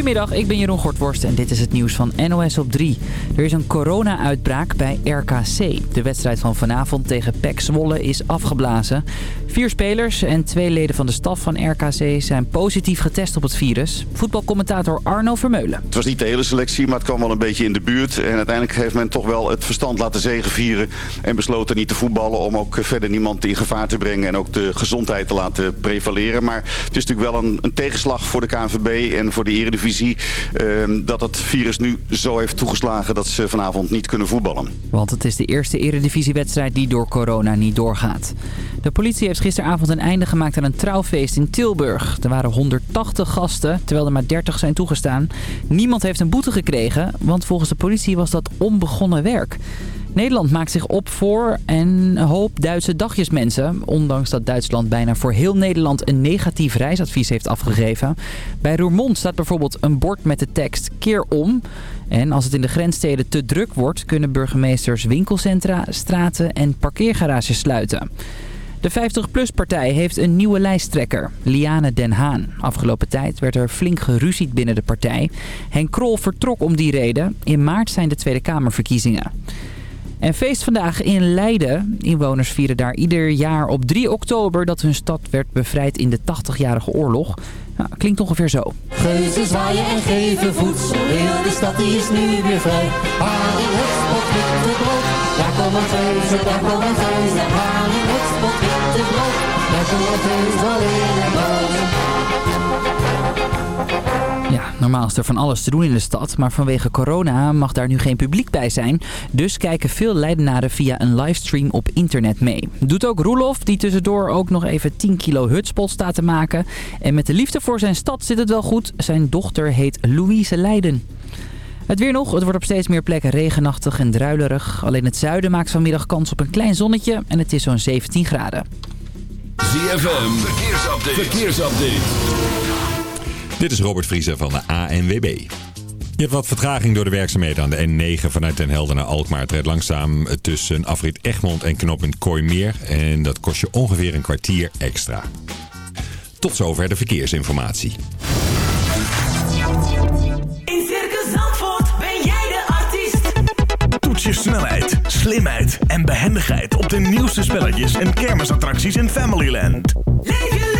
Goedemiddag, ik ben Jeroen Gortworst en dit is het nieuws van NOS op 3. Er is een corona-uitbraak bij RKC. De wedstrijd van vanavond tegen PEC Zwolle is afgeblazen. Vier spelers en twee leden van de staf van RKC zijn positief getest op het virus. Voetbalcommentator Arno Vermeulen. Het was niet de hele selectie, maar het kwam wel een beetje in de buurt. En uiteindelijk heeft men toch wel het verstand laten zegenvieren. En besloten niet te voetballen om ook verder niemand in gevaar te brengen. En ook de gezondheid te laten prevaleren. Maar het is natuurlijk wel een, een tegenslag voor de KNVB en voor de Eredivisie. Eh, dat het virus nu zo heeft toegeslagen dat ze vanavond niet kunnen voetballen. Want het is de eerste eredivisiewedstrijd die door corona niet doorgaat. De politie heeft gisteravond een einde gemaakt aan een trouwfeest in Tilburg. Er waren 180 gasten, terwijl er maar 30 zijn toegestaan. Niemand heeft een boete gekregen, want volgens de politie was dat onbegonnen werk. Nederland maakt zich op voor een hoop Duitse dagjesmensen. Ondanks dat Duitsland bijna voor heel Nederland een negatief reisadvies heeft afgegeven. Bij Roermond staat bijvoorbeeld een bord met de tekst keer om. En als het in de grenssteden te druk wordt... kunnen burgemeesters winkelcentra, straten en parkeergarages sluiten. De 50PLUS-partij heeft een nieuwe lijsttrekker, Liane Den Haan. Afgelopen tijd werd er flink geruzied binnen de partij. Henk Krol vertrok om die reden. In maart zijn de Tweede Kamerverkiezingen. En feest vandaag in Leiden. Inwoners vieren daar ieder jaar op 3 oktober dat hun stad werd bevrijd in de 80-jarige oorlog. Nou, klinkt ongeveer zo. Geuzen zwaaien en geven voedsel, heel de stad die is nu weer vrij. Halen het spot witte brood, daar komen geuzen, daar komen geuzen. Halen het spot witte brood, daar komen geuzen alleen en. Ja, normaal is er van alles te doen in de stad, maar vanwege corona mag daar nu geen publiek bij zijn. Dus kijken veel Leidenaren via een livestream op internet mee. Doet ook Roelof, die tussendoor ook nog even 10 kilo hutspot staat te maken. En met de liefde voor zijn stad zit het wel goed. Zijn dochter heet Louise Leiden. Het weer nog. Het wordt op steeds meer plekken regenachtig en druilerig. Alleen het zuiden maakt vanmiddag kans op een klein zonnetje en het is zo'n 17 graden. ZFM, verkeersupdate. verkeersupdate. Dit is Robert Vriezer van de ANWB. Je hebt wat vertraging door de werkzaamheden aan de N9 vanuit Den Helder naar Alkmaar. Het rijdt langzaam tussen afrit Egmond en knooppunt Kooimeer. En dat kost je ongeveer een kwartier extra. Tot zover de verkeersinformatie. In Circus Zandvoort ben jij de artiest. Toets je snelheid, slimheid en behendigheid op de nieuwste spelletjes en kermisattracties in Familyland. Leef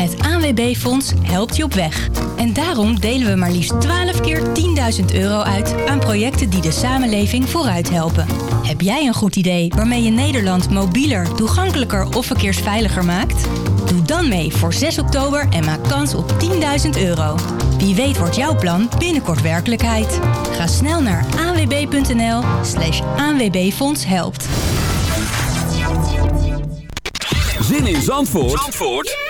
Het ANWB-fonds helpt je op weg. En daarom delen we maar liefst 12 keer 10.000 euro uit aan projecten die de samenleving vooruit helpen. Heb jij een goed idee waarmee je Nederland mobieler, toegankelijker of verkeersveiliger maakt? Doe dan mee voor 6 oktober en maak kans op 10.000 euro. Wie weet wordt jouw plan binnenkort werkelijkheid. Ga snel naar anwb.nl slash ANWB-fonds helpt. Zin in Zandvoort, Zandvoort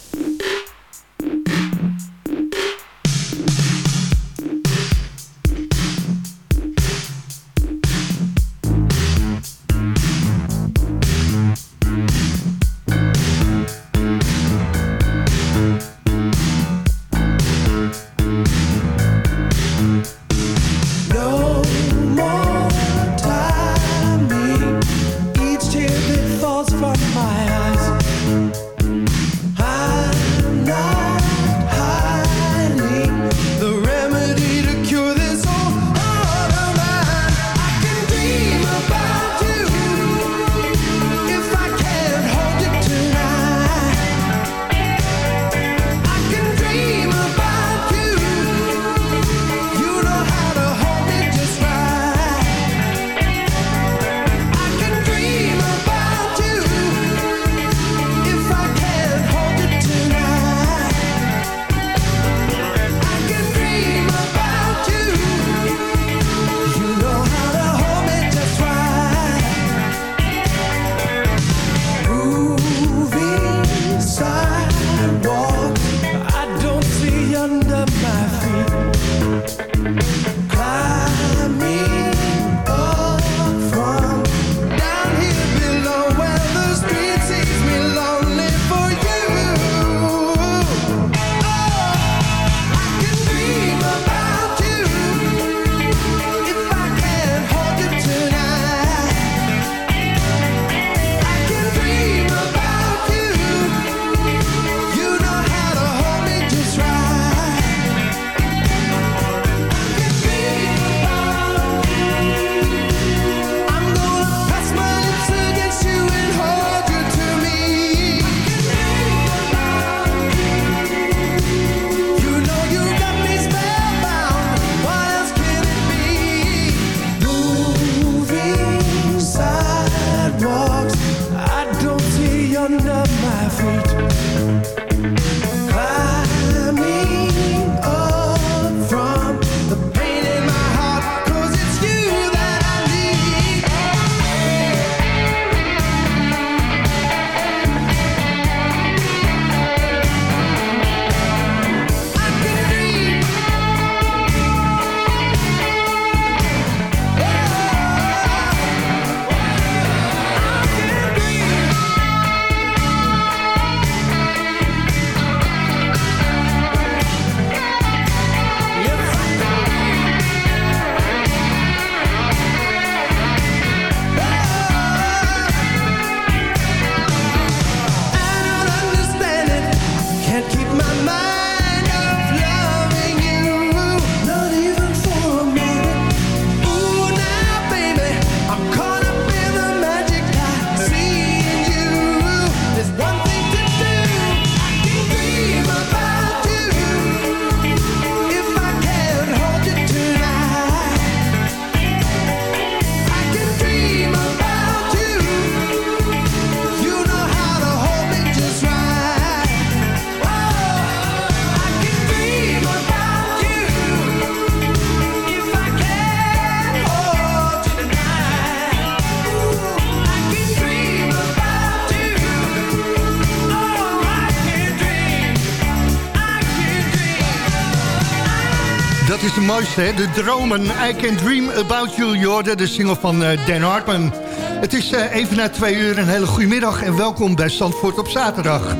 Mooiste, hè? De dromen. I can dream about you, Jorden, de single van eh, Dan Hartman. Het is eh, even na twee uur, een hele goede middag en welkom bij Zandvoort op zaterdag.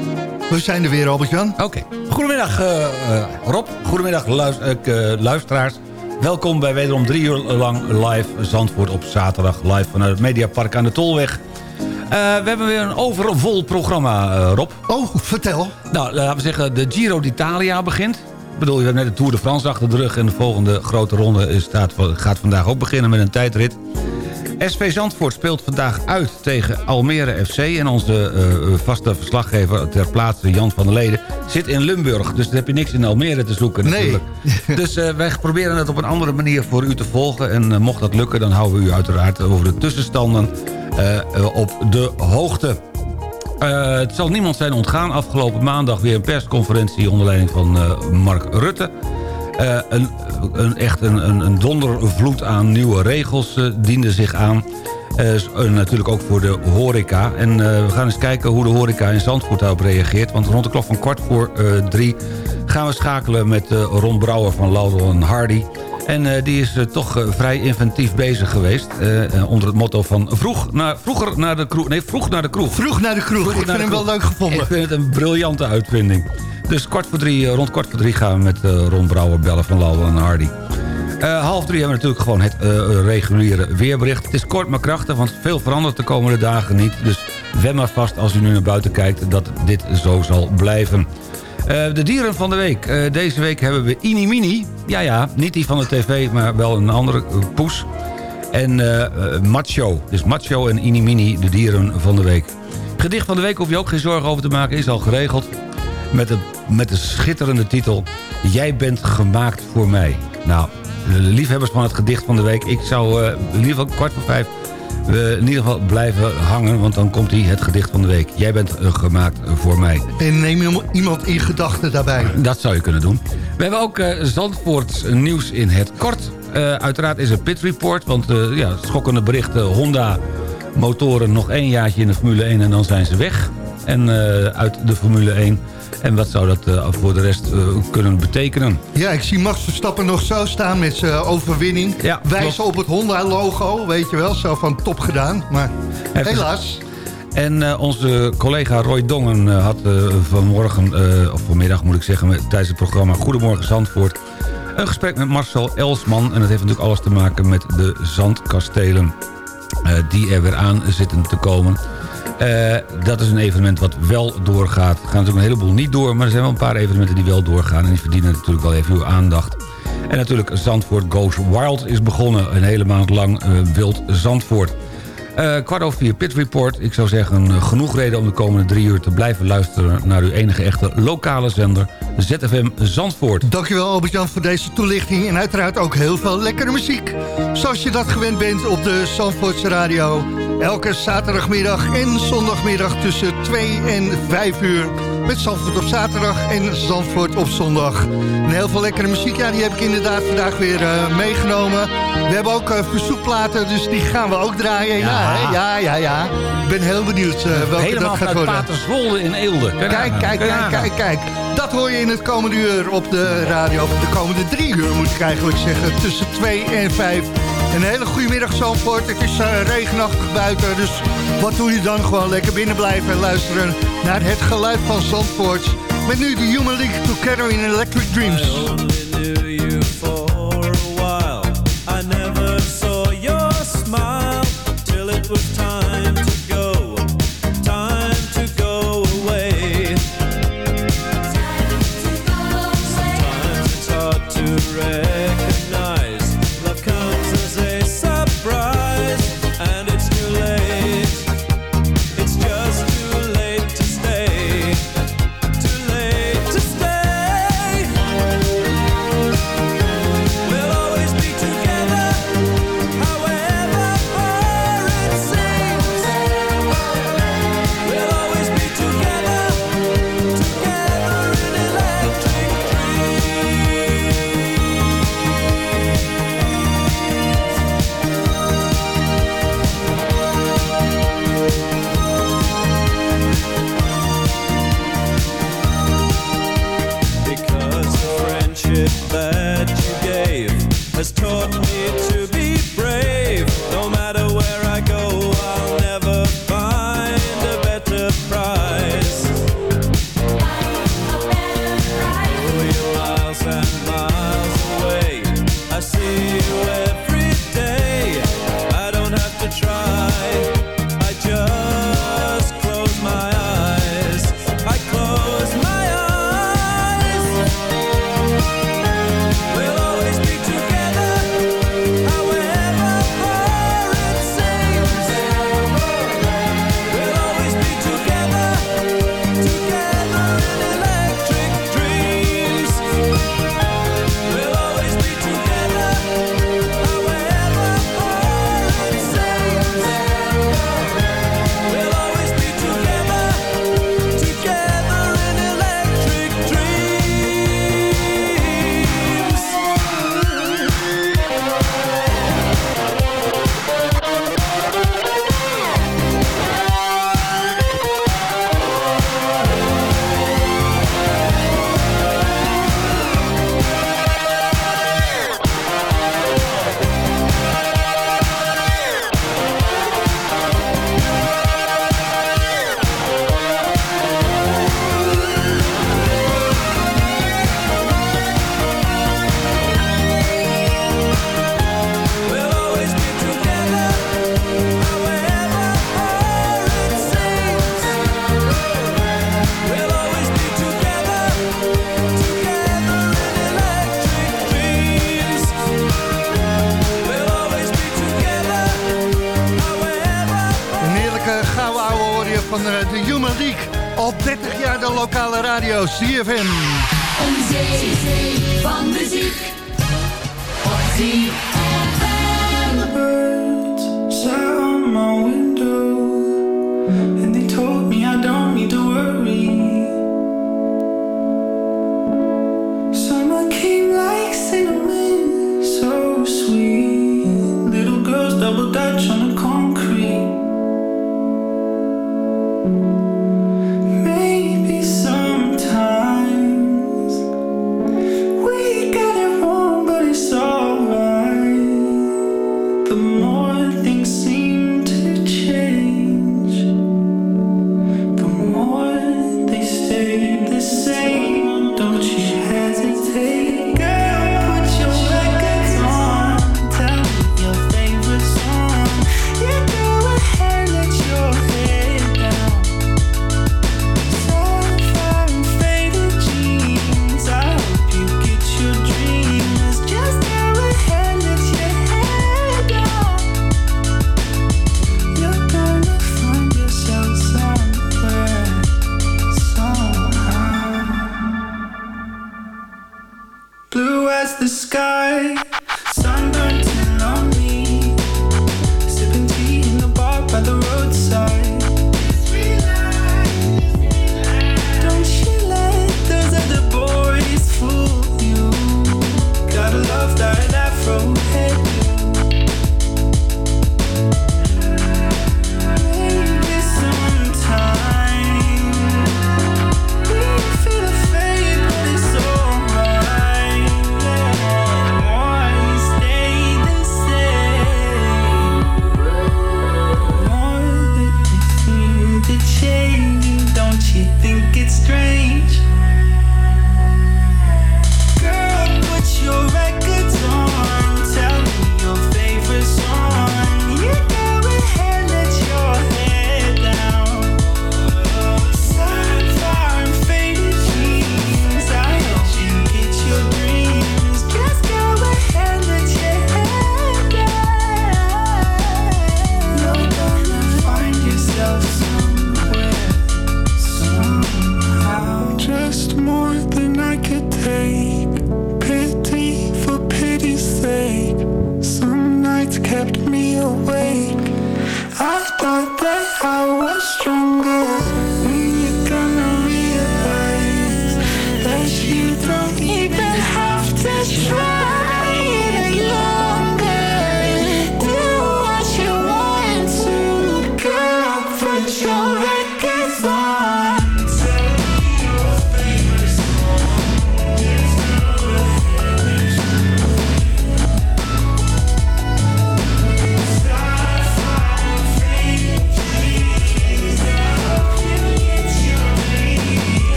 We zijn er weer, Albert-Jan. Oké. Goedemiddag eh, Rob, goedemiddag luis- luisteraars. Welkom bij wederom drie uur lang live Zandvoort op zaterdag. Live vanuit het Mediapark aan de Tolweg. We hebben weer een overvol programma, Rob. Oh, vertel. Nou, laten we zeggen, de Giro d'Italia begint. Ik bedoel, je hebt net de Tour de France achter de rug... en de volgende grote ronde staat, gaat vandaag ook beginnen met een tijdrit. SV Zandvoort speelt vandaag uit tegen Almere FC... en onze eh, vaste verslaggever ter plaatse, Jan van der Leden... zit in Limburg, dus daar heb je niks in Almere te zoeken Nee. natuurlijk. dus eh, wij proberen het op een andere manier voor u te volgen... en eh, mocht dat lukken, dan houden we u uiteraard over de tussenstanden op de hoogte. Eh, het zal niemand zijn ontgaan. Afgelopen maandag weer een persconferentie onder leiding van eh, Mark Rutte. Eh, een, een, echt een, een, dondervloed aan nieuwe regels diende zich aan. Natuurlijk ook voor de horeca. En we gaan eens kijken hoe de horeca in Zandvoort daarop reageert. Want rond de klok van kwart voor drie gaan we schakelen met Ron Brouwer van Laudel en Hardy. En eh, die is eh, toch eh, vrij inventief bezig geweest. onder het motto van vroeg naar, vroeger naar de kroeg. Nee, vroeg naar de kroeg. Vroeg naar de kroeg. Vroeg Ik vind hem wel leuk gevonden. Ik vind het een briljante uitvinding. Dus kwart voor drie, rond kwart voor drie gaan we met Ron Brouwer bellen van Lauwe en Hardy. Half drie hebben we natuurlijk gewoon het reguliere weerbericht. Het is kort maar krachtig, want veel verandert de komende dagen niet. Dus wem maar vast als u nu naar buiten kijkt dat dit zo zal blijven. De dieren van de week. Deze week hebben we Ini Mini. Ja, ja, niet die van de tv, maar wel een andere eh, poes. En eh, eh, Macho. Dus Macho en Ini Mini, de dieren van de week. Gedicht van de week hoef je ook geen zorgen over te maken. Is al geregeld. Met de, met de schitterende titel... Jij bent gemaakt voor mij. Nou, liefhebbers van het gedicht van de week... Ik zou eh, in ieder geval kwart voor vijf... eh, in ieder geval blijven hangen, want dan komt hij het gedicht van de week. Jij bent eh, gemaakt voor mij. En neem iemand- in gedachten daarbij. Dat zou je kunnen doen. We hebben ook eh Zandvoort nieuws in het kort. Eh, uiteraard is er Pit Report, want ja, schokkende berichten. Honda motoren nog één jaartje in de Formule 1 en dan zijn ze weg. En uit de Formule 1. En wat zou dat eh, voor de rest eh, kunnen betekenen? Ja, ik zie Max Verstappen nog zo staan met zijn overwinning. Ja, Wijzen op het Honda-logo, weet je wel. Zo van top gedaan, maar Even- helaas. En eh, onze collega Roy Dongen eh, had eh, vanmorgen, eh, of vanmiddag moet ik zeggen... met- tijdens het programma Goedemorgen Zandvoort... een gesprek met Marcel Elsman. En dat heeft natuurlijk alles te maken met de zandkastelen... eh, die er weer aan zitten te komen. Eh, dat is een evenement wat wel doorgaat. Er gaan natuurlijk een heleboel niet door... maar er zijn wel een paar evenementen die wel doorgaan... en die verdienen natuurlijk wel even uw aandacht. En natuurlijk Zandvoort Goes Wild is begonnen. Een hele maand lang eh, wild Zandvoort. Eh, kwart over vier Pit Report. Ik zou zeggen, genoeg reden om de komende drie uur te blijven luisteren... naar uw enige echte lokale zender, ZFM Zandvoort. Dankjewel Albert-Jan voor deze toelichting. En uiteraard ook heel veel lekkere muziek. Zoals je dat gewend bent op de Zandvoortse Radio. Elke zaterdagmiddag en zondagmiddag tussen 2 en 5 uur. Met Zandvoort op zaterdag en Zandvoort op zondag. En heel veel lekkere muziek, ja, die heb ik inderdaad vandaag weer eh, meegenomen. We hebben ook eh, verzoekplaten, dus die gaan we ook draaien. Ja, Ja. ja, ja, ja. Ik ben heel benieuwd eh, welke Helemaal dat gaat worden. Paterswolde in Eelde. Kijk, kijk, kijk, kijk, kijk. Dat hoor je in het komende uur op de radio. De komende drie uur moet ik eigenlijk zeggen. Tussen twee en vijf. Een hele goede middag Zandvoort. Het is eh, regenachtig buiten. Dus wat doe je dan? Gewoon lekker binnen blijven en luisteren naar het geluid van Zandvoort. Met nu de Human League Together in Electric Dreams.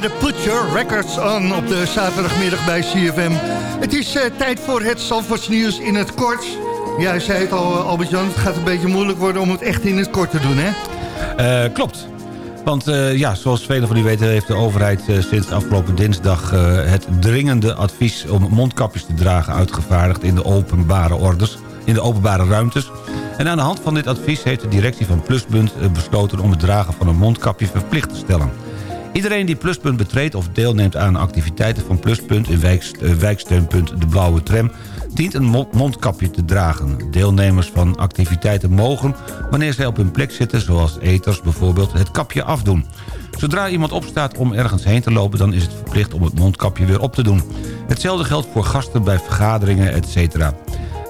Hoorde Put Your Records On op de zaterdagmiddag bij CFM. Het is eh, tijd voor het Zandvoorts nieuws in het kort. Ja, je zei het al, eh, Albert-Jan, het gaat een beetje moeilijk worden om het echt in het kort te doen, hè? Eh, klopt. Want ja, zoals velen van u weten heeft de overheid sinds afgelopen dinsdag... het dringende advies om mondkapjes te dragen uitgevaardigd in de openbare orders, in de openbare ruimtes. En aan de hand van dit advies heeft de directie van Pluspunt eh, besloten om het dragen van een mondkapje verplicht te stellen. Iedereen die Pluspunt betreedt of deelneemt aan activiteiten van Pluspunt... in eh, wijksteunpunt De Blauwe Tram... dient een mo- mondkapje te dragen. Deelnemers van activiteiten mogen, wanneer zij op hun plek zitten... zoals eters bijvoorbeeld, het kapje afdoen. Zodra iemand opstaat om ergens heen te lopen... dan is het verplicht om het mondkapje weer op te doen. Hetzelfde geldt voor gasten bij vergaderingen, etc.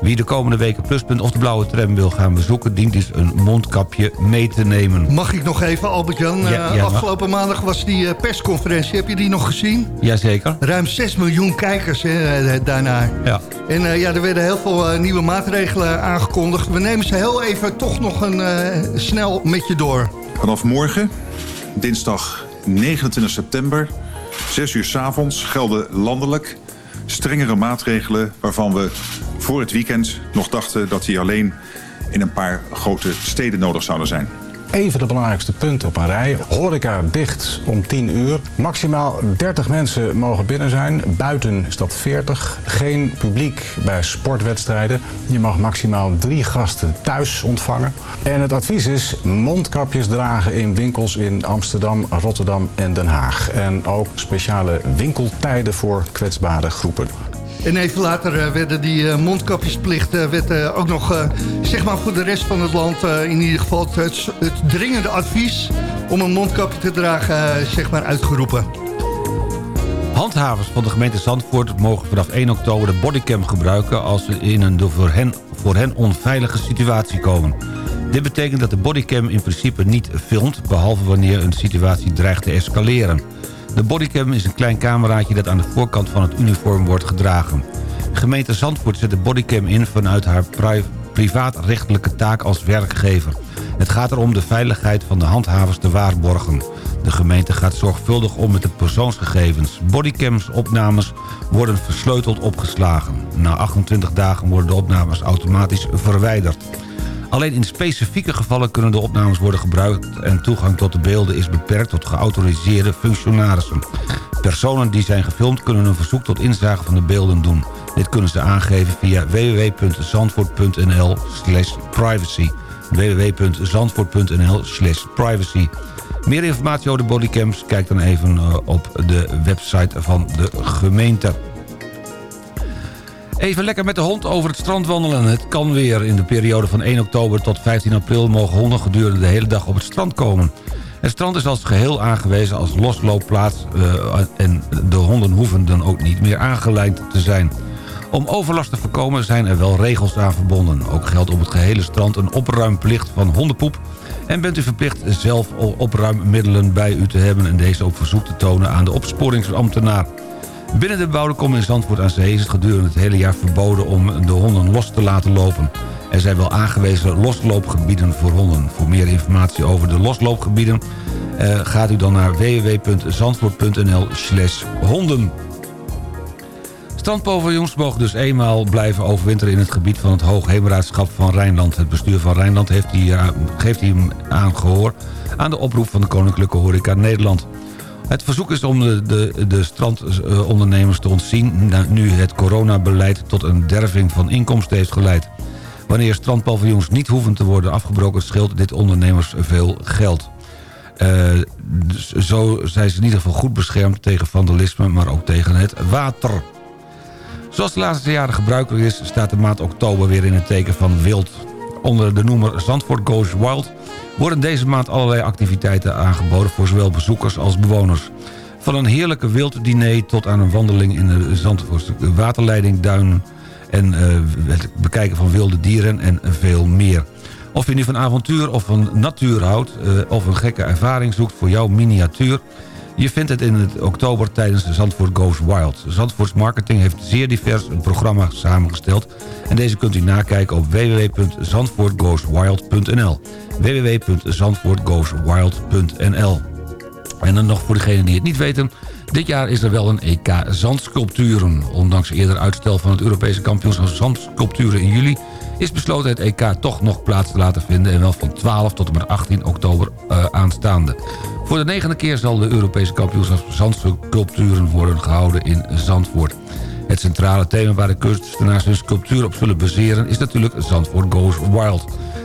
Wie de komende weken Pluspunt of de Blauwe Tram wil gaan bezoeken... dient dus een mondkapje mee te nemen. Mag ik nog even, Albert-Jan? Ja, Eh, ja, mag. afgelopen maandag was die eh, persconferentie. Heb je die nog gezien? Jazeker. Ruim 6 miljoen kijkers hè, eh, daarnaar. Ja. En eh, ja, er werden heel veel eh, nieuwe maatregelen aangekondigd. We nemen ze heel even toch nog een, eh, snel met je door. Vanaf morgen, dinsdag 29 september, 6 uur 's avonds, gelden landelijk strengere maatregelen waarvan we voor het weekend nog dachten dat die alleen in een paar grote steden nodig zouden zijn. even de belangrijkste punten op een rij. Horeca dicht om 10 uur. Maximaal 30 mensen mogen binnen zijn. Buiten is dat 40. Geen publiek bij sportwedstrijden. Je mag maximaal drie gasten thuis ontvangen. En het advies is mondkapjes dragen in winkels in Amsterdam, Rotterdam en Den Haag. En ook speciale winkeltijden voor kwetsbare groepen. En even later eh, werden die eh, mondkapjesplicht eh, ook nog, zeg maar voor de rest van het land, in ieder geval het, dringende advies om een mondkapje te dragen, zeg maar uitgeroepen. Handhavers van de gemeente Zandvoort mogen vanaf 1 oktober de bodycam gebruiken... als ze in een voor hen, voor hen onveilige situatie komen. Dit betekent dat de bodycam in principe niet filmt... behalve wanneer een situatie dreigt te escaleren. De bodycam is een klein cameraatje dat aan de voorkant van het uniform wordt gedragen. Gemeente Zandvoort zet de bodycam in vanuit haar pri privaatrechtelijke taak als werkgever. Het gaat erom de veiligheid van de handhavers te waarborgen. De gemeente gaat zorgvuldig om met de persoonsgegevens. Bodycams-opnames worden versleuteld opgeslagen. Na 28 dagen worden de opnames automatisch verwijderd. Alleen in specifieke gevallen kunnen de opnames worden gebruikt... en toegang tot de beelden is beperkt tot geautoriseerde functionarissen. Personen die zijn gefilmd kunnen een verzoek tot inzage van de beelden doen. Dit kunnen ze aangeven via www.zandvoort.nl privacy www.zandvoort.nl privacy Meer informatie over de bodycams? Kijk dan even eh, op de website van de gemeente. Even lekker met de hond over het strand wandelen. Het kan weer. In de periode van 1 oktober tot 15 april... mogen honden gedurende de hele dag op het strand komen. Het strand is als geheel aangewezen als losloopplaats... eh, en de honden hoeven dan ook niet meer aangelijnd te zijn. Om overlast te voorkomen zijn er wel regels aan verbonden. Ook geldt op het gehele strand een opruimplicht van hondenpoep... en bent u verplicht zelf opruimmiddelen bij u te hebben... en deze op verzoek te tonen aan de opsporingsambtenaar. Binnen de bebouwde kom in Zandvoort aan Zee is het gedurende het hele jaar verboden om de honden los te laten lopen. Er zijn wel aangewezen losloopgebieden voor honden. Voor meer informatie over de losloopgebieden eh, gaat u dan naar www.zandvoort.nl slash honden. Strandpaviljoens mogen dus eenmaal blijven overwinteren in het gebied van het Hoogheemraadschap van Rijnland. Het bestuur van Rijnland heeft hier, eh, geeft hier aan gehoor aan de oproep van de Koninklijke Horeca Nederland. Het verzoek is om de, de, de strandondernemers te ontzien... nu het coronabeleid tot een derving van inkomsten heeft geleid. Wanneer strandpaviljoens niet hoeven te worden afgebroken... scheelt dit ondernemers veel geld. Eh, dus zo zijn ze in ieder geval goed beschermd tegen vandalisme... maar ook tegen het water. Zoals de laatste jaren gebruikelijk is... staat de maand oktober weer in het teken van wild. Onder de noemer Zandvoort Goes Wild... worden deze maand allerlei activiteiten aangeboden... voor zowel bezoekers als bewoners. Van een heerlijke wilddiner tot aan een wandeling in de Zandvoortse waterleiding, duinen... en eh, het bekijken van wilde dieren en veel meer. Of je nu van avontuur of van natuur houdt... eh, of een gekke ervaring zoekt voor jouw miniatuur... Je vindt het in het oktober tijdens de Zandvoort Goes Wild. Zandvoorts Marketing heeft zeer divers een programma samengesteld... en deze kunt u nakijken op www.zandvoortgoeswild.nl www.zandvoortgoeswild.nl En dan nog voor degenen die het niet weten... dit jaar is er wel een EK Zandsculpturen. Ondanks eerder uitstel van het Europese kampioenschap Zandsculpturen in juli... is besloten het EK toch nog plaats te laten vinden... en wel van 12 tot en met 18 oktober eh, aanstaande. Voor de negende keer zal de Europese kampioenschap Zandsculpturen worden gehouden in Zandvoort. Het centrale thema waar de kunstenaars hun sculptuur op zullen baseren... is natuurlijk Zandvoort Goes Wild.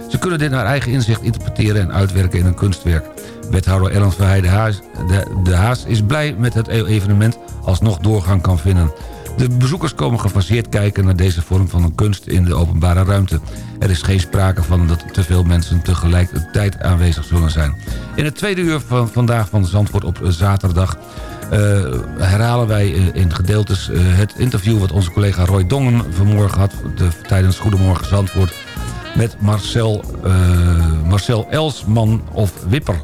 Ze kunnen dit naar eigen inzicht interpreteren en uitwerken in een kunstwerk. Wethouder Ellen Verheij de Haas, de, de Haas is blij met het evenement als nog doorgang kan vinden. De bezoekers komen gefaseerd kijken naar deze vorm van een kunst in de openbare ruimte. Er is geen sprake van dat te veel mensen tegelijkertijd aanwezig zullen zijn. In het tweede uur van vandaag van Zandvoort op zaterdag... eh, herhalen wij eh, in gedeeltes eh, het interview wat onze collega Roy Dongen vanmorgen had... de- tijdens Goedemorgen Zandvoort met Marcel, Marcel Elsman of Wipper.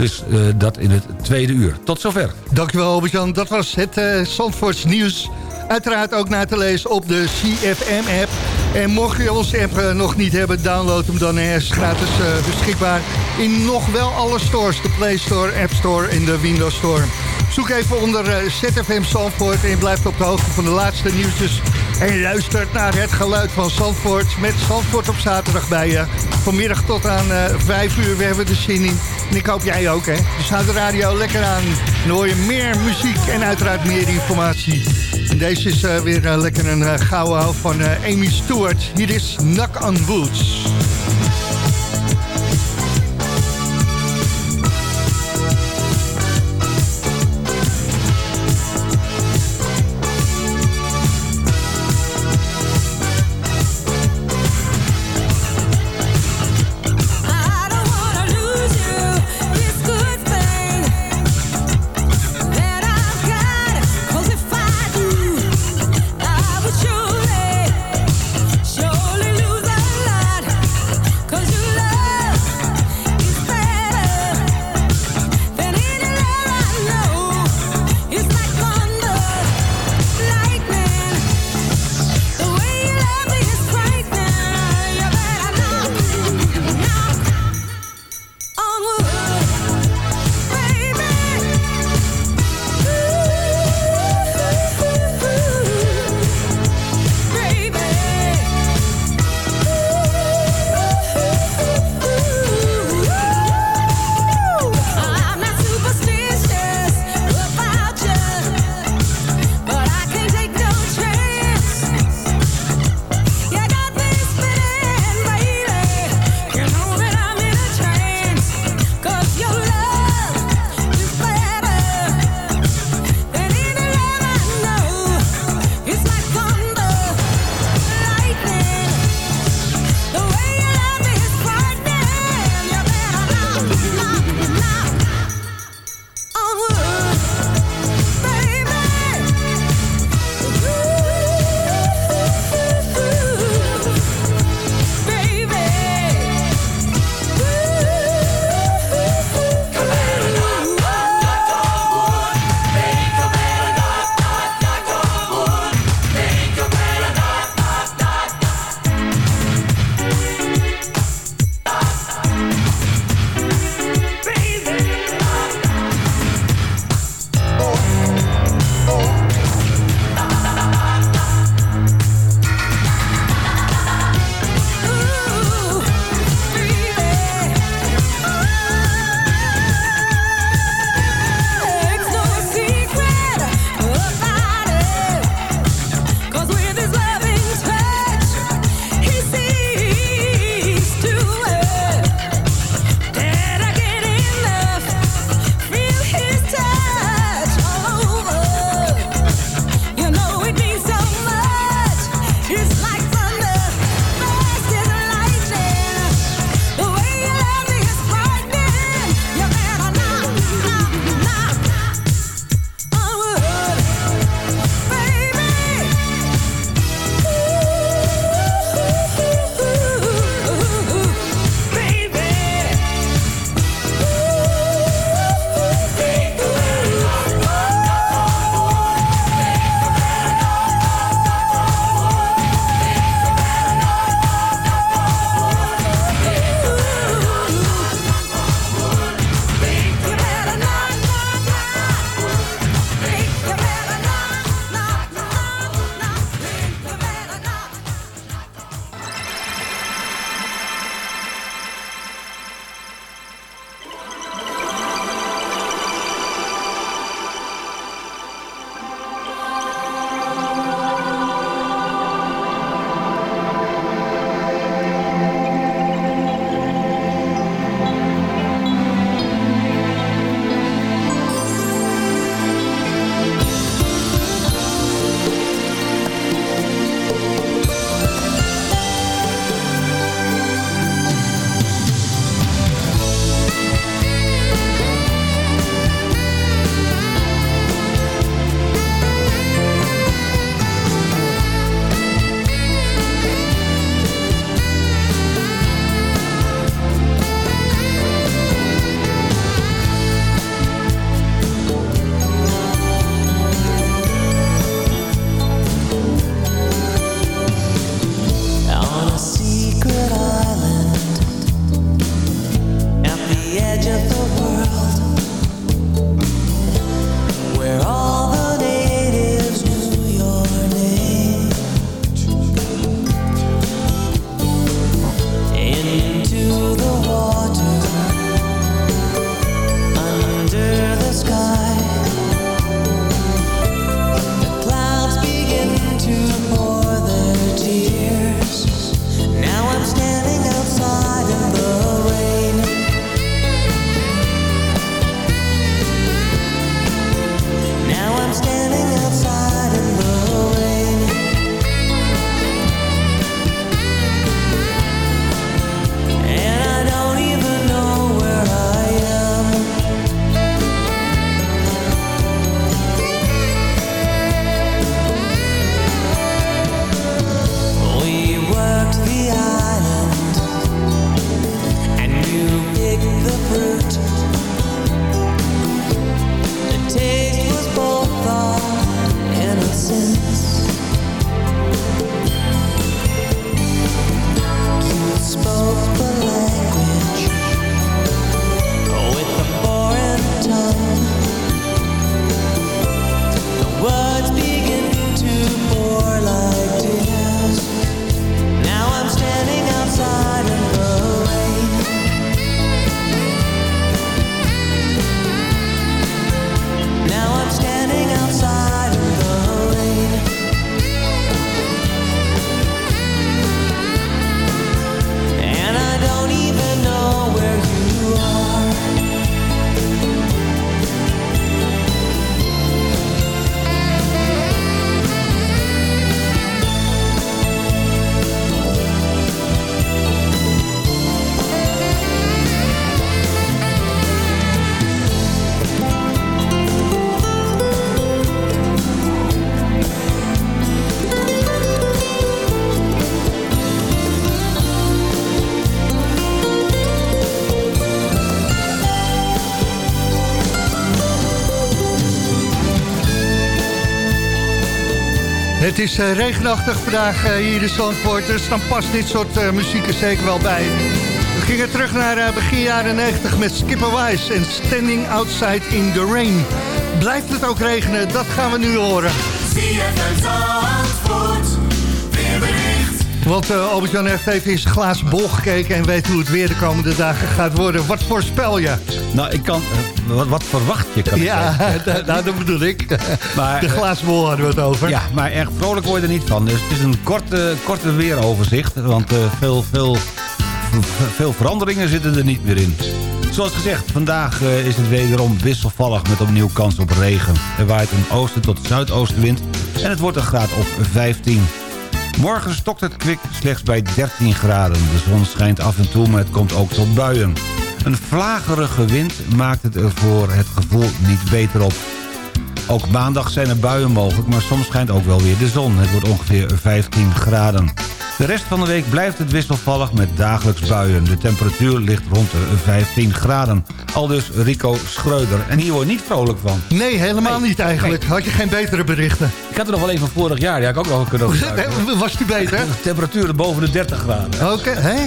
Dus eh, dat in het tweede uur. Tot zover. Dankjewel Albert-Jan. Dat was het Zandvoorts nieuws. Uiteraard ook na te lezen op de CFM-app. En mocht je onze app eh, nog niet hebben, download hem dan. Hij is gratis beschikbaar in nog wel alle stores. De Play Store, App Store en de Windows Store. Zoek even onder ZFM Zandvoort en je blijft op de hoogte van de laatste nieuwtjes. En luistert naar het geluid van Zandvoort met Zandvoort op zaterdag bij je. Vanmiddag tot aan eh 5 uur, we hebben de zin in. En ik hoop jij ook, hè. Dus houd de radio lekker aan. Dan hoor je meer muziek en uiteraard meer informatie. En deze is eh, weer eh, lekker een gouden van eh, Amy Stewart. Hier is Knock on Woods. Het is eh, regenachtig vandaag eh, hier in Zandvoort, dus dan past dit soort eh, muziek er zeker wel bij. We gingen terug naar begin jaren 90 met Skipper Wise en Standing Outside in the Rain. Blijft het ook regenen? Dat gaan we nu horen. Want eh, Albert-Jan heeft even in zijn glazen bol gekeken... en weet hoe het weer de komende dagen gaat worden. Wat voorspel je? Nou, ik kan... eh, wat, wat verwacht je, kan Ja, nou, dat bedoel ik. Maar, de eh, glazen bol hadden we het over. Ja, maar echt vrolijk word je er niet van. Dus het is een korte, korte weeroverzicht. Want veel, veel, veel veranderingen zitten er niet meer in. Zoals gezegd, vandaag is het wederom wisselvallig met opnieuw kans op regen. Er waait een oosten tot zuidoostenwind en het wordt een graad of 15. Morgen stokt het kwik slechts bij 13 graden. De zon schijnt af en toe, maar het komt ook tot buien. Een vlagerige wind maakt het er voor het gevoel niet beter op. Ook maandag zijn er buien mogelijk, maar soms schijnt ook wel weer de zon. Het wordt ongeveer 15 graden. De rest van de week blijft het wisselvallig met dagelijks buien. De temperatuur ligt rond de 15 graden. Al dus Rico Schreuder. En hier word je niet vrolijk van. Nee, helemaal niet eigenlijk. Had je geen betere berichten? Ik had er nog wel even van vorig jaar. Die had ik ook nog kunnen gebruiken. Was die beter? Temperaturen boven de 30 graden. Oké, hè?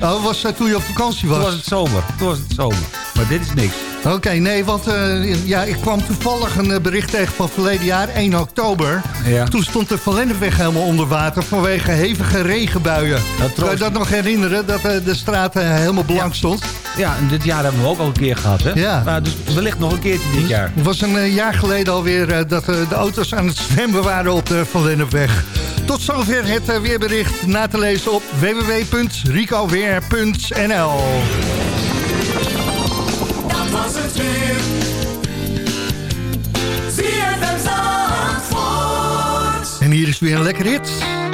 Oh, was dat toen je op vakantie was? Toen was het zomer. Toen was het zomer. Maar dit is niks. Oké, nee, want eh, ja, ik kwam toevallig een eh, bericht tegen van verleden jaar, 1 oktober. Ja. Toen stond de Van Lennepweg helemaal onder water vanwege hevige regenbuien. Kan je dat nog herinneren, dat eh, de straat helemaal blank stond? Ja, en dit jaar hebben we ook al een keer gehad, hè? Ja. Maar dus wellicht nog een keertje dit jaar. Het was een jaar geleden alweer dat de auto's aan het zwemmen waren op de Van Lennepweg. Tot zover het weerbericht na te lezen op www.ricoweer.nl is weer een lekker hit.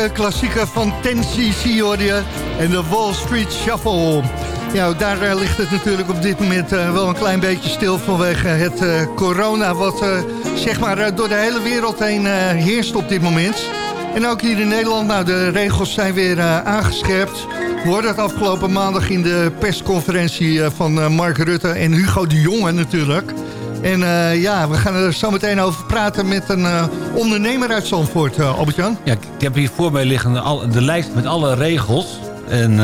Heerlijke klassieker van 10cc hoor je. En de Wall Street Shuffle. Ja, daar eh, ligt het natuurlijk op dit moment eh, wel een klein beetje stil vanwege het eh, corona... wat zeg maar door de hele wereld heen heerst op dit moment. En ook hier in Nederland, nou de regels zijn weer aangescherpt. We hoorden het afgelopen maandag in de persconferentie van Mark Rutte en Hugo de Jonge natuurlijk... En eh, ja, we gaan er zo meteen over praten met een eh, ondernemer uit Zandvoort, Albert-Jan. Ja, ik heb hier voor mij liggen de, de lijst met alle regels. En,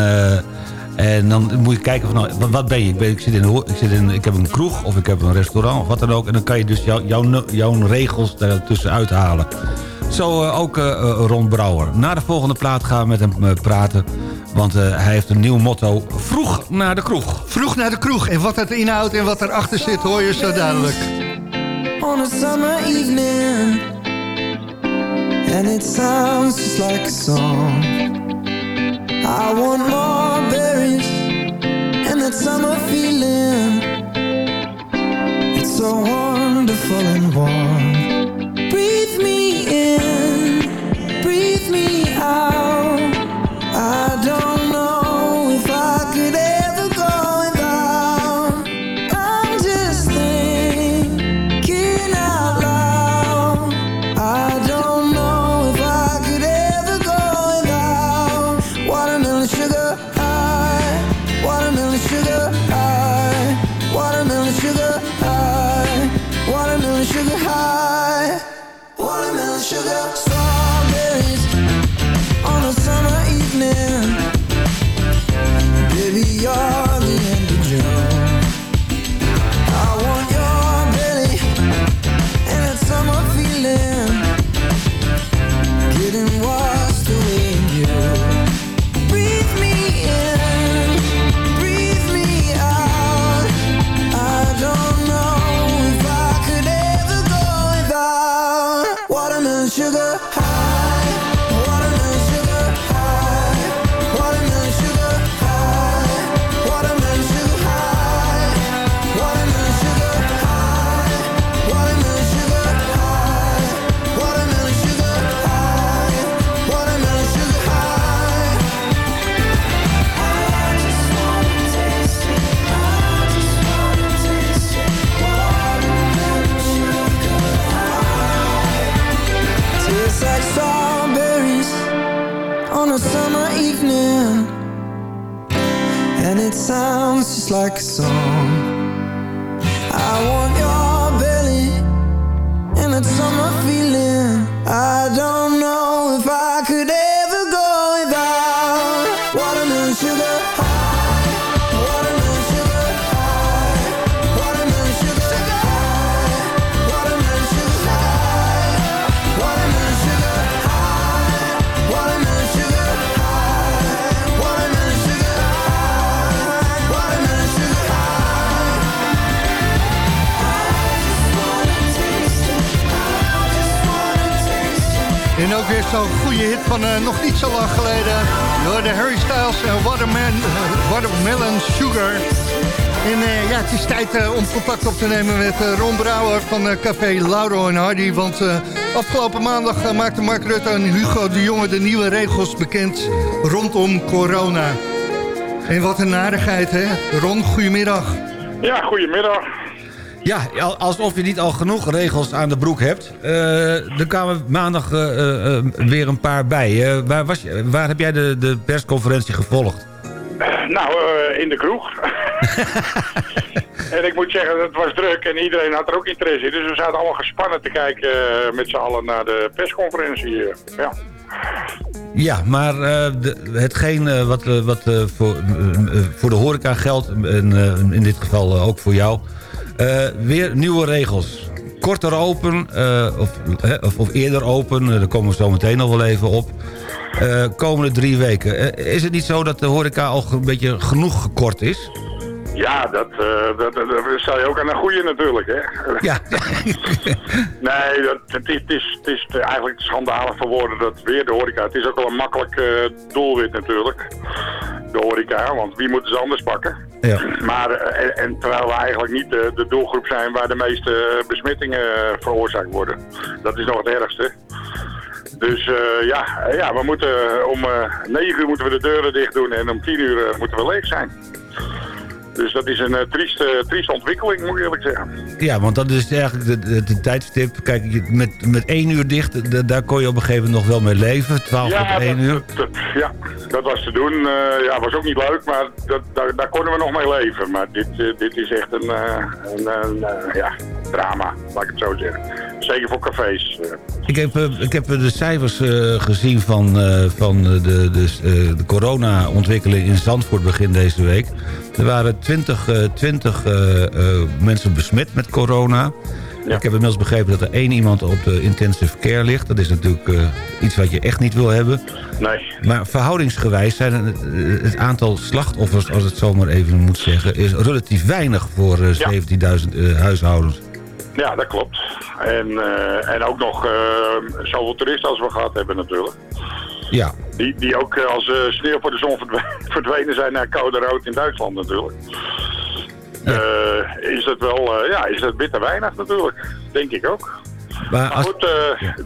en dan moet je kijken van, nou, wat, ben je? Ik, zit in, ik, zit in, ik heb een kroeg of ik heb een restaurant of wat dan ook. En dan kan je dus jou- jouw, jouw regels daartussen uithalen. Zo ook Ron Brouwer. Na de volgende plaat gaan we met hem praten. Want eh, hij heeft een nieuw motto. Vroeg naar de kroeg. Vroeg naar de kroeg. En wat het inhoudt en wat erachter zit, hoor je zo dadelijk. on a summer evening And it sounds just like a song I want more berries And that summer feeling It's so wonderful and warm song. Eh, nog niet zo lang geleden. Door de Harry Styles en Waterman, eh, Watermelon Sugar. En eh, ja, het is tijd om contact op te nemen met Ron Brouwer van Café Lauro en Hardy. Want afgelopen maandag eh, maakte Mark Rutte en Hugo de Jonge de nieuwe regels bekend rondom corona. En wat een narigheid, hè? Ron, goedemiddag. Ja, goedemiddag. Ja, al- alsof je niet al genoeg regels aan de broek hebt. Eh, er kwamen maandag eh, eh, weer een paar bij. Waar, was je, waar heb jij de, de persconferentie gevolgd? Nou, in de kroeg. en ik moet zeggen, het was druk en iedereen had er ook interesse in. Dus we zaten allemaal gespannen te kijken met z'n allen naar de persconferentie. ja. Ja, maar de, hetgeen wat, wat voor, voor de horeca geldt... en in dit geval ook voor jou... eh, weer nieuwe regels. Korter open, eh, of, of, of eerder open, eh, daar komen we zo meteen nog wel even op. Komende drie weken. Is het niet zo dat de horeca al een beetje genoeg gekort is? Ja, dat, eh, dat, dat, stel je ook aan een goeie natuurlijk, hè. Ja. nee, dat, het, is, het, is, het is eigenlijk schandalig voor woorden dat weer de horeca... Het is ook wel een makkelijk eh, doelwit natuurlijk, de horeca. Want wie moet ze anders pakken? Ja. Maar, eh, en, en terwijl we eigenlijk niet de, de doelgroep zijn waar de meeste besmettingen veroorzaakt worden. Dat is nog het ergste. Dus ja, ja, we moeten om eh 9 uur moeten we de deuren dicht doen en om 10 uur moeten we leeg zijn. Dus dat is een eh, trieste, trieste ontwikkeling, moet ik eerlijk zeggen. Ja, want dat is eigenlijk de, de, de tijdstip. Kijk, met, met één uur dicht, da- daar kon je op een gegeven moment nog wel mee leven. 12 tot 1 uur. Dat, ja, dat was te doen. Eh, ja, was ook niet leuk, maar dat, daar, daar konden we nog mee leven. Maar dit, eh, dit is echt een, een, ja, drama, laat ik het zo zeggen. Zeker voor cafés. eh. Ik heb, eh, ik heb de cijfers eh, gezien van, eh, van de, de, corona-ontwikkeling in Zandvoort begin deze week. Er waren 20, eh, 20 eh, eh, mensen besmet met corona. Ik heb inmiddels begrepen dat er één iemand op de intensive care ligt. Dat is natuurlijk eh, iets wat je echt niet wil hebben. Nee. Maar verhoudingsgewijs zijn het, eh, het aantal slachtoffers, als het zo maar even moet zeggen... is relatief weinig voor eh, 17.000 eh, huishoudens. Ja, dat klopt. En, eh, en ook nog eh, zoveel toeristen als we gehad hebben natuurlijk. Ja, Die, die ook eh, als sneeuw voor de zon verdwe- verdwenen zijn naar koude rood in Duitsland natuurlijk. Is het wel, ja, is het bitter weinig natuurlijk. Denk ik ook. maar goed,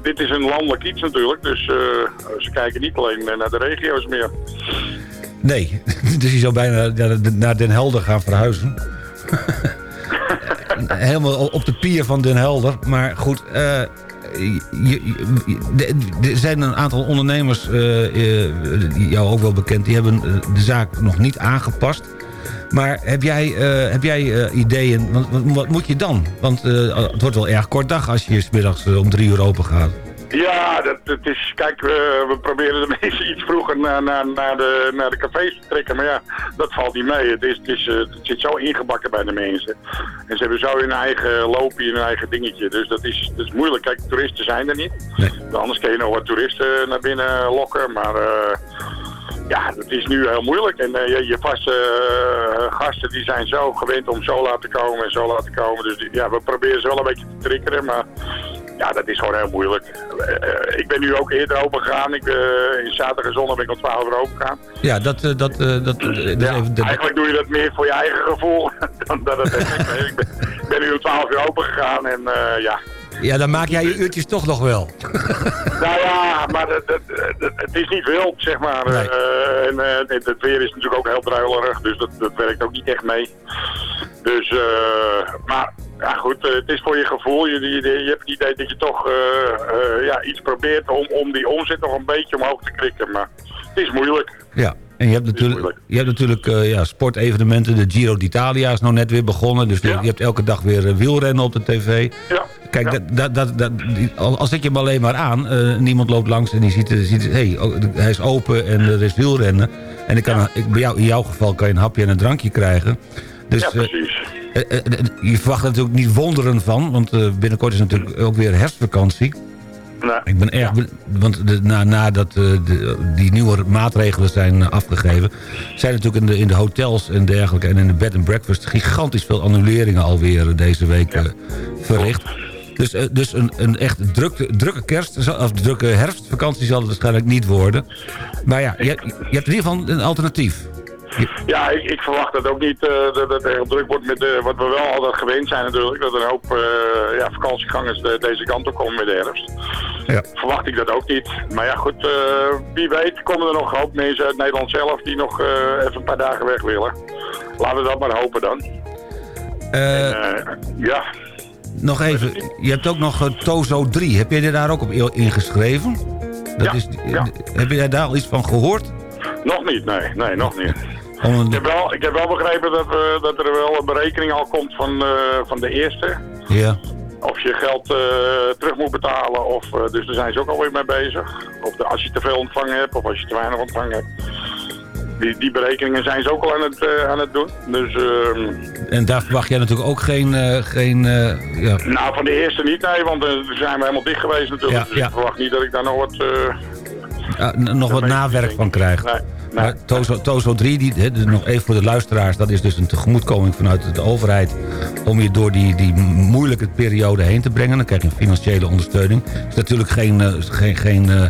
dit is een landelijk iets natuurlijk, dus ze kijken niet alleen naar de regio's meer. Nee, dus je zou bijna naar- naar Den Helder gaan verhuizen. Helemaal op de pier van Den Helder. Maar goed, je- er zijn een aantal ondernemers, eh, eh, jou ook wel bekend... die hebben de zaak nog niet aangepast. Maar heb jij, heb jij ideeën, want, wat, moet je dan? Want het wordt wel erg kort dag als je 's middags eh, om drie uur open gaat. Ja, dat, het is, kijk, we, we proberen de mensen iets vroeger naar, naar, naar, de, naar de cafés te trekken. Maar ja, dat valt niet mee. Het, is, het, is, eh, het zit zo ingebakken bij de mensen. En ze hebben zo hun eigen loopje, hun eigen dingetje. Dus dat is, dat is moeilijk. Kijk, toeristen zijn er niet. Anders kun je nog wat toeristen naar binnen lokken. Maar eh, ja, dat is nu heel moeilijk. En eh, je, je vaste gasten die zijn zo gewend om zo laat te komen en zo laat te komen. Dus die- ja, we proberen ze wel een beetje te triggeren. Maar ja, dat is gewoon heel moeilijk. Eh, eh, ik ben nu ook eerder open gegaan. Ik, eh, in zaterdag en zondag ben ik om 12 uur open gegaan. Ja, dat... dat, dat, even, dat- Eigenlijk doe je dat meer voor je eigen gevoel dan dat het. Ik ben, ik ben nu om 12 uur open gegaan en ja. ja, dan maak jij je uurtjes toch nog wel. Nou ja, maar het, het, is niet wild, zeg maar. En het, het weer is natuurlijk ook heel druilerig, dus dat, dat werkt ook niet echt mee. Dus, eh, maar ja goed, eh, het is voor je gevoel. Je, je, je hebt het idee dat je toch eh, ja, iets probeert om, om die omzet nog een beetje omhoog te krikken. Maar het is moeilijk. Ja, en je hebt natuurlijk, je hebt natuurlijk ja, sportevenementen. De Giro d'Italia is nou net weer begonnen. Dus je hebt elke dag weer wielrennen op de tv. Ja. Kijk, dat, dat, dat, dat, die- al zet je hem alleen maar aan. niemand loopt langs en die ziet, ziet hey, oh, hij is open en er is wielrennen. En ik kan, ik, bij jou, in jouw geval kan je een hapje en een drankje krijgen. Dus, Ja, eh, precies. eh, eh, je verwacht er natuurlijk niet wonderen van. Want binnenkort is natuurlijk ook weer herfstvakantie. Ik ben erg... Want de, na, nadat de, die nieuwe maatregelen zijn afgegeven... zijn natuurlijk in de, in de hotels en dergelijke... en in de bed and breakfast gigantisch veel annuleringen alweer deze week verricht. Dus, dus een, een echt drukke, drukke kerst, of drukke herfstvakantie zal het waarschijnlijk niet worden. Maar ja, je, je hebt in ieder geval een alternatief. Ja, ik, ik verwacht dat ook niet eh, dat het heel druk wordt met eh, wat we wel altijd gewend zijn natuurlijk. Dat er een hoop eh, ja, vakantiegangers de- deze kant op komen met de herfst. Ja. Verwacht ik dat ook niet. Maar ja goed, wie weet komen er nog een hoop mensen uit Nederland zelf die nog even een paar dagen weg willen. Laten we dat maar hopen dan. Ja, nog even, je hebt ook nog Tozo 3. Heb jij daar ook op ingeschreven? Dat Ja, is, ja. Heb jij daar al iets van gehoord? nog niet, nee, nee, nog niet. Om Ik heb wel, ik heb wel begrepen dat, we, dat er wel een berekening al komt van, eh, van de eerste. Ja. Of je geld eh, terug moet betalen. Of, dus daar zijn ze ook alweer mee bezig. Of de, als je te veel ontvangen hebt of als je te weinig ontvangen hebt. Die, die berekeningen zijn ze ook al aan het, aan het doen. Dus ehm, En daar verwacht jij natuurlijk ook geen... geen ja. nou, van de eerste niet, nee, want uh, zijn we helemaal dicht geweest natuurlijk. Ja, dus ja. ik verwacht niet dat ik daar nog wat... nog wat nawerk van krijgt. Nee, Maar Tozo, Tozo 3, die, hè, dus nog even voor de luisteraars... dat is dus een tegemoetkoming vanuit de overheid... om je door die, die moeilijke periode heen te brengen. Dan krijg je een financiële ondersteuning. Het is natuurlijk geen, eh, geen, geen, eh,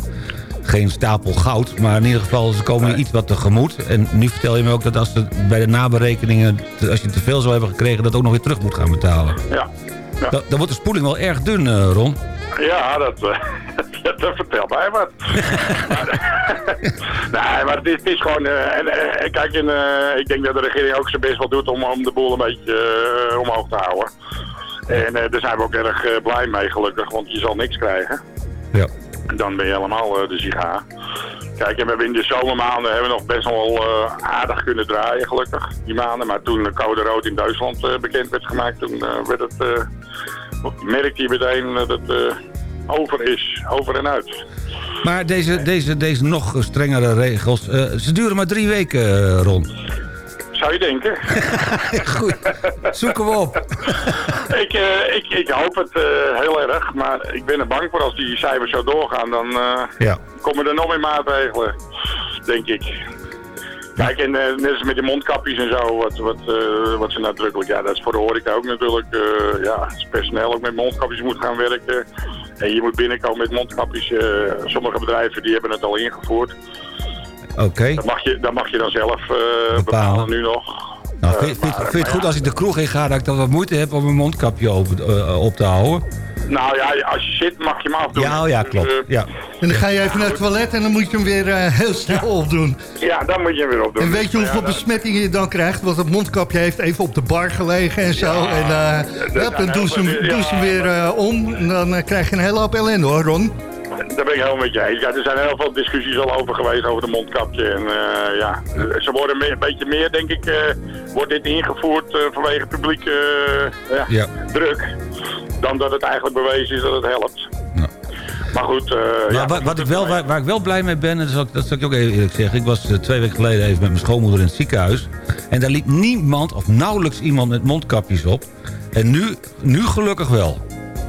geen stapel goud... maar in ieder geval, ze komen iets wat tegemoet. En nu vertel je me ook dat als ze bij de naberekeningen... te- als je te veel zou hebben gekregen... dat ook nog weer terug moet gaan betalen. ja. Ja. Dan, dan wordt de spoeling wel erg dun, eh, Ron. Ja, dat, dat vertelt mij wat. nee, maar het is, het is gewoon... eh, en, eh, kijk, en, eh, ik denk dat de regering ook zijn best wel doet om, om de boel een beetje omhoog te houden. En daar zijn we ook erg blij mee, gelukkig, want je zal niks krijgen. Ja. Dan ben je helemaal de sigaar. Kijk, en we hebben in de zomermaanden hebben we nog best wel aardig kunnen draaien, gelukkig, die maanden. Maar toen de code rood in Duitsland bekend werd gemaakt, toen werd het, merkte je meteen dat het over is, over en uit. Maar deze, deze, deze nog strengere regels, eh, ze duren maar drie weken, eh, Ron. Zou je denken? Goed, zoeken we op. ik, eh, ik, ik hoop het heel erg, maar ik ben er bang voor als die cijfers zo doorgaan, dan Ja. komen er nog meer maatregelen, denk ik. Kijk, en net als met die mondkapjes en zo, wat, wat, wat ze nadrukkelijk, ja, dat is voor de horeca ook natuurlijk, eh, ja, als personeel ook met mondkapjes moet gaan werken. En je moet binnenkomen met mondkapjes. eh, sommige bedrijven die hebben het al ingevoerd. Oké. Dat mag je, dat mag je dan zelf eh, bepalen nu nog. Nou, Eh, vind, vind je het goed als ik de kroeg in ga... dat ik dan wat moeite heb om mijn mondkapje eh, op te houden? Nou ja, als je zit mag je hem afdoen. Ja, oh ja, Dus, klopt. eh, Ja. En dan ga je even naar het toilet en dan moet je hem weer eh, heel snel opdoen. Ja, dan moet je hem weer opdoen. En weet je hoeveel Ja, dat- besmettingen je dan krijgt? Want het mondkapje heeft even op de bar gelegen en zo. en eh, hup, dan doen ze hem, doen ze hem weer eh, om. En dan eh, krijg je een hele hoop ellende hoor, Ron. Daar ben ik helemaal met je eens. Ja, er zijn heel veel discussies al over geweest over de mondkapje. En eh, ja, ze worden meer- een beetje meer, denk ik, eh, wordt dit ingevoerd eh, vanwege publieke eh, ja, Ja. druk. Dan dat het eigenlijk bewezen is dat het helpt. Maar goed, eh, ja, wat, wat ik wel, waar, waar ik wel blij mee ben, en dat zal, ik, dat zal ik ook even eerlijk zeggen... ik was eh, twee weken geleden even met mijn schoonmoeder in het ziekenhuis... en daar liep niemand of nauwelijks iemand met mondkapjes op. En nu, nu gelukkig wel.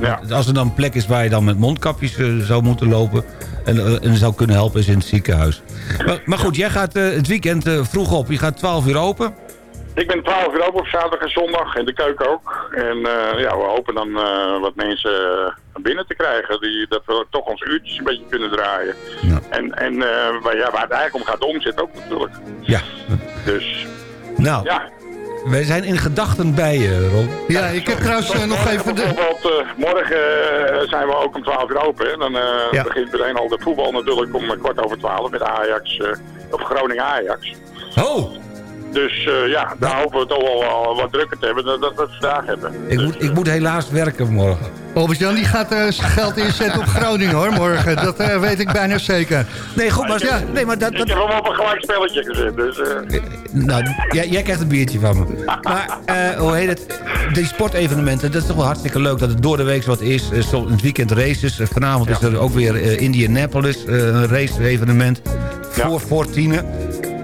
Ja. Als er dan een plek is waar je dan met mondkapjes eh, zou moeten lopen... en, en zou kunnen helpen, is in het ziekenhuis. Maar, maar goed, jij gaat het weekend vroeg op. Je gaat 12 uur open. Ik ben 12 uur open op zaterdag en zondag. En de keuken ook. En eh, ja, we hopen dan eh, wat mensen eh, binnen te krijgen. Die, dat we toch onze uurtjes een beetje kunnen draaien. En, en eh, waar, ja, waar het eigenlijk om gaat, de omzet ook natuurlijk. Ja. Dus Nou, ja. wij zijn in gedachten bij je, Ron. Ja, ik heb trouwens nog even de... Bijvoorbeeld, eh, morgen zijn we ook om 12 uur open. Hè. Dan eh, Ja. begint meteen al de voetbal natuurlijk om kwart over 12 met Ajax. eh, of Groningen-Ajax. Oh! Dus eh, ja, daar hopen we toch wel eh, wat drukker te hebben dat dat we het vandaag hebben. Ik moet, ik moet helaas werken morgen. Albert-Jan die gaat eh, zijn geld inzetten op Groningen hoor, morgen. Dat eh, weet ik bijna zeker. Nee, goed, maar, ja, nee, maar dat, Ik heb hem op een gelijk spelletje gezet. Dus, eh, Nou, jij, jij krijgt een biertje van me. Maar, eh, hoe heet het? Die sportevenementen, dat is toch wel hartstikke leuk dat het door de week wat is. Eh, het weekend races. Eh, Vanavond is er ook weer eh, Indianapolis, eh, een race-evenement. Voor, voor tienen.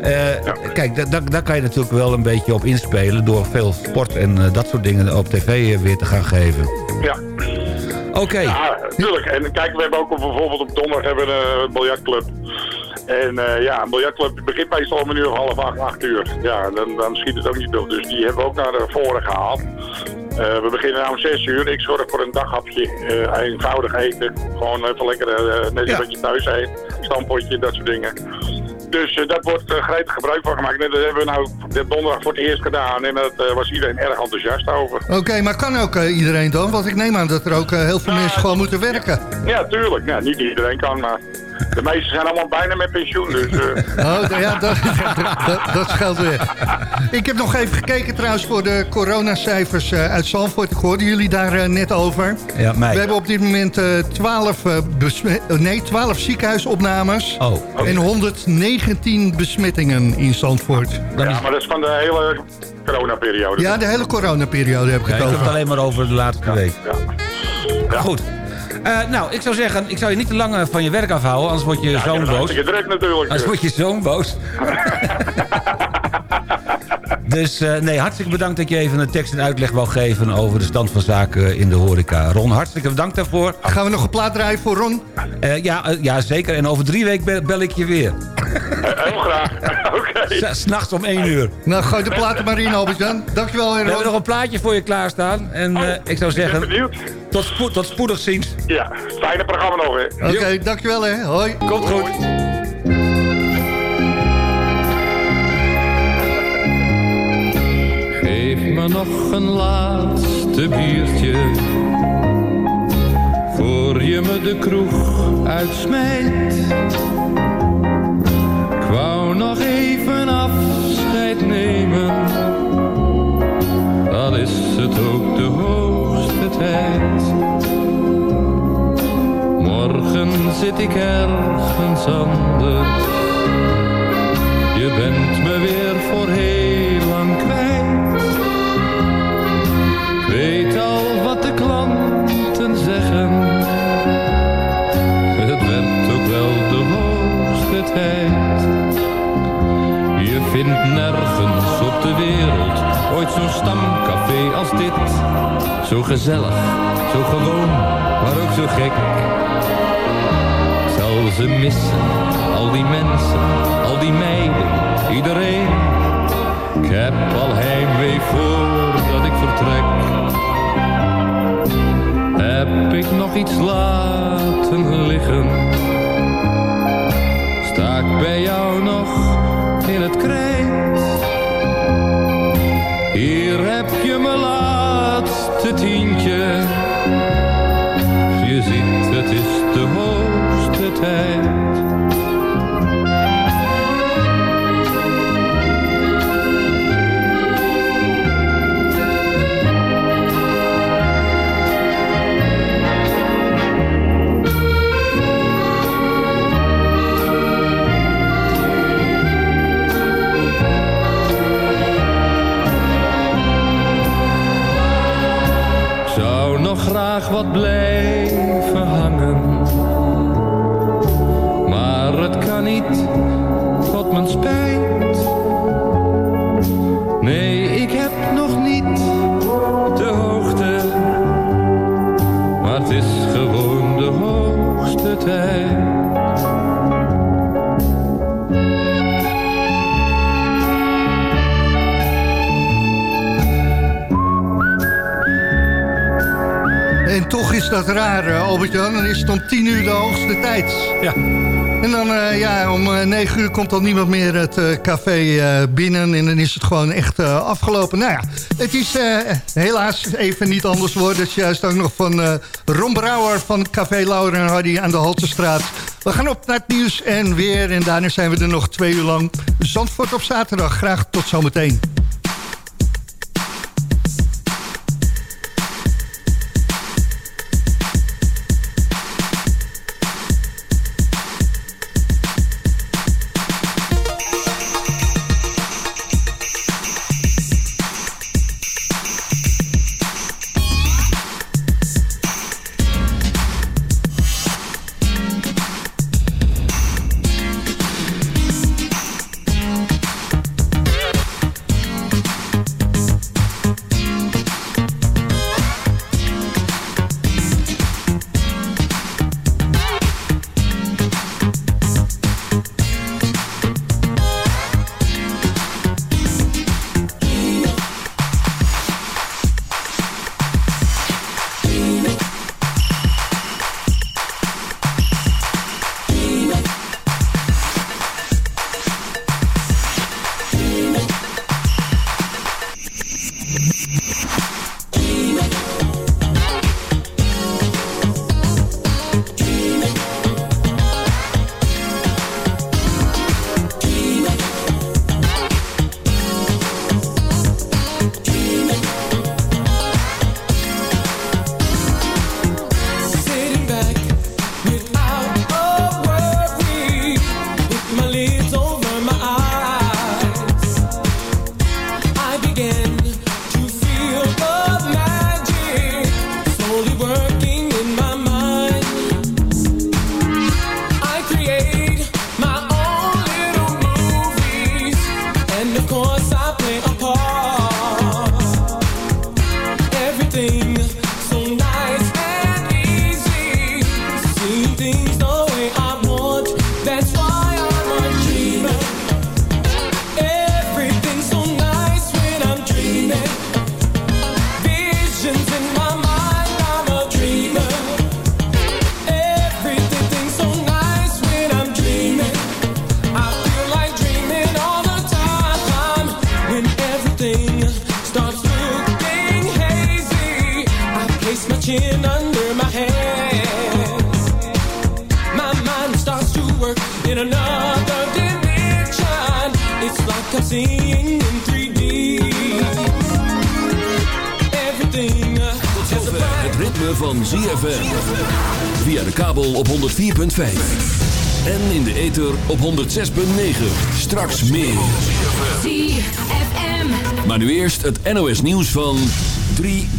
Eh, Kijk, da- da- daar kan je natuurlijk wel een beetje op inspelen... door veel sport en eh, dat soort dingen op tv eh, weer te gaan geven. ja. Oké. Ja, tuurlijk. En kijk, we hebben ook bijvoorbeeld op donderdag hebben we een biljartclub. En ja, een biljartclub begint meestal om een uur of half acht, acht uur. Ja, dan, dan schiet het ook niet door. Dus die hebben we ook naar voren gehaald. Eh, we beginnen nou om zes uur. Ik zorg voor een daghapje. eenvoudig eten. Gewoon even lekker, eh, net als wat je thuis eet. Stampotje, dat soort dingen. Dus eh, dat wordt uh, gretig gebruik van gemaakt. En dat hebben we nou de donderdag voor het eerst gedaan. En daar was iedereen erg enthousiast over. Oké, maar kan ook eh, iedereen dan? Want ik neem aan dat er ook eh, heel veel mensen gewoon moeten werken. Ja, tuurlijk. Ja, niet iedereen kan, maar de meesten zijn allemaal bijna met pensioen. Dus, eh, Oh, ja, dat, dat, dat scheelt weer. Ik heb nog even gekeken trouwens voor de coronacijfers eh, uit Zandvoort. Ik hoorde jullie daar eh, net over. Ja, mij. We hebben op dit moment eh 12, eh, besme- eh, nee, 12 ziekenhuisopnames. Oh. En 119 besmettingen in Zandvoort. ja, maar dat is van de hele coronaperiode. Ja, de hele coronaperiode heb ik Ja, het ik heb over. het alleen maar over de laatste week. Ja. Goed. Eh, nou, ik zou zeggen, ik zou je niet te lang eh, van je werk afhouden, anders word je Ja, zoon boos. hartstikke druk natuurlijk. Anders word je zoon boos. dus eh, nee, hartstikke bedankt dat je even een tekst en uitleg wou geven over de stand van zaken in de horeca. Ron, hartstikke bedankt daarvoor. Gaan we nog een plaat draaien voor Ron? Eh, ja, ja, zeker. En over drie weken bel, bel ik je weer. Heel graag. S'nachts om één uur. Nou, gooi de platen maar in, Albert-Jan. Dankjewel, We hebben nog een plaatje voor je klaarstaan. En eh, ik zou Ik ben zeggen, benieuwd. tot, spoed, tot spoedig ziens. Ja, fijne programma nog, hè. Oké, dankjewel hè. Hoi. Komt goed. Geef me nog een laatste biertje voor je me de kroeg uitsmijt. Ik wou nog even het ook de hoogste tijd. Morgen zit ik ergens anders. Je bent me weer zo'n stamcafé als dit. Zo gezellig, zo gewoon, maar ook zo gek. Ik zal ze missen, al die mensen, al die meiden, iedereen. Ik heb al heimwee voordat ik vertrek. Heb ik nog iets laten liggen? Sta ik bij jou nog in het krijt? Hier heb je mijn laatste tientje. Je ziet, het is de hoogste tijd. Nog graag wat blijven hangen. Maar het kan niet, tot mijn spijt. Nee, ik heb nog niet de hoogte. Maar het is gewoon de hoogste tijd. Is dat raar, eh, Albert-Jan. Dan is het om 10 uur de hoogste tijd. Ja. En dan, eh, ja, om eh, 9 uur komt dan niemand meer het café binnen. En dan is het gewoon echt afgelopen. Nou ja, het is helaas even niet anders worden. Het is juist ook nog van Ron Brouwer van Café Laura en Hardy aan de Haltestraat. We gaan op naar het nieuws en weer. En daarna zijn we er nog twee uur lang. Zandvoort op zaterdag. Graag tot zometeen. Straks meer. ZFM. Maar nu eerst het NOS nieuws van 3.